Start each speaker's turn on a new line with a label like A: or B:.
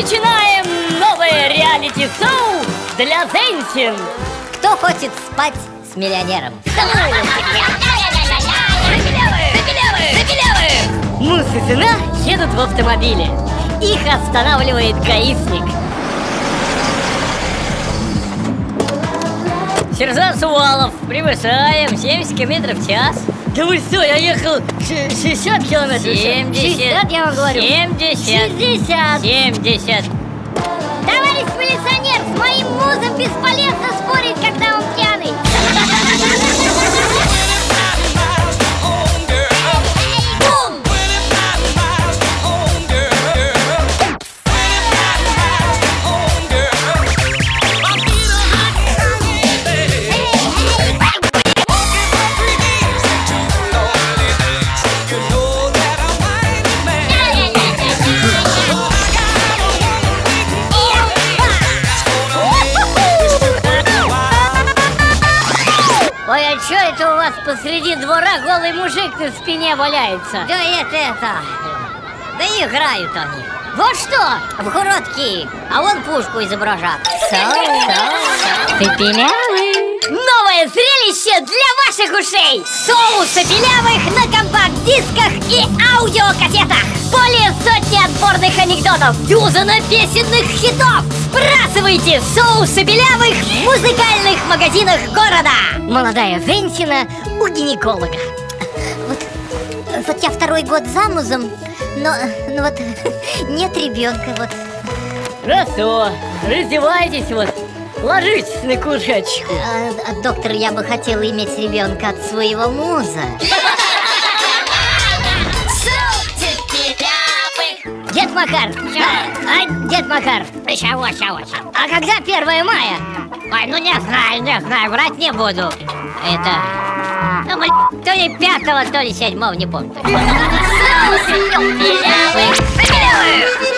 A: Начинаем новое реалити-шоу для женщин
B: Кто хочет спать с миллионером?
A: Муж и сына едут в автомобиле Их останавливает гаишник Сержант Сувалов, превышаем 70 км в час да вы что, я ехал ш- 60 километров в час.
B: 70.
A: 60, я вам говорю
B: 70.
A: 60 70
B: Товарищ милиционер, с моим музом бесполезно спорить, когда он пьяный
A: Что это у вас посреди двора голый мужик на спине валяется?
B: Да это это Да играют они
A: Вот что!
B: В городки А вон пушку изображат
A: Новое зрелище для ваших ушей! Соусы белявых на компакт-дисках и аудиокассетах! Более сотни отборных анекдотов, дюзана песенных хитов! Сбрасывайте соусы белявых в музыкальных магазинах города! Молодая женщина у гинеколога.
B: Вот, вот я второй год замужем Но, ну вот нет ребенка вот
A: Хорошо, раздевайтесь вот, ложитесь на кушеточку.
B: А, а, Доктор, я бы хотела иметь ребенка от своего муза
A: Макар! А, дед Макар!
C: Чего, чего, чего?
A: А когда 1 мая?
C: Ой, ну не знаю, не знаю, врать не буду. Это... Ну, блин, то ли пятого, то ли седьмого, не помню.